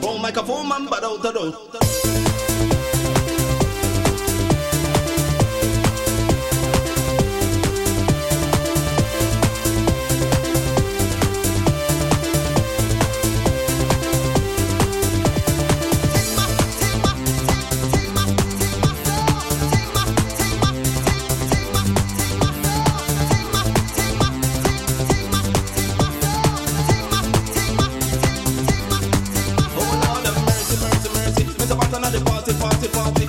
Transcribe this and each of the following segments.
Phone microphone man, but out the door. for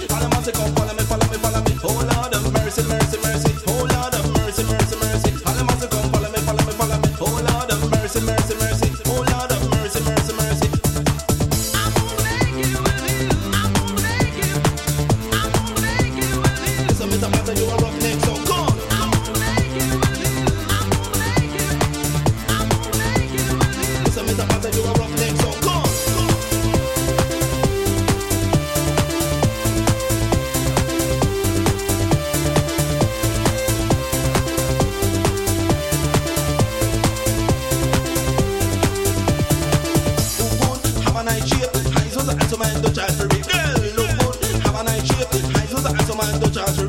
so mind to charge for it. Girl, look good, have a nice shape. I use a man do charge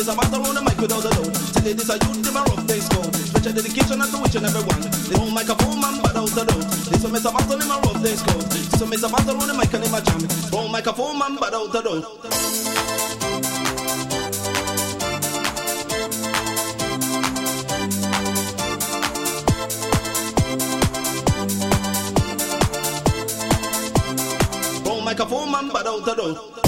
is a matter on the mic without a doubt. Today this a youth, them a rough things go. Special dedication and to each and everyone. They don't like a poor man, but out the doubt. This one is a matter on them a rough days go. This one is a matter on the mic and in a jam. Don't like a poor man, but out a doubt. like a four man, but out the door.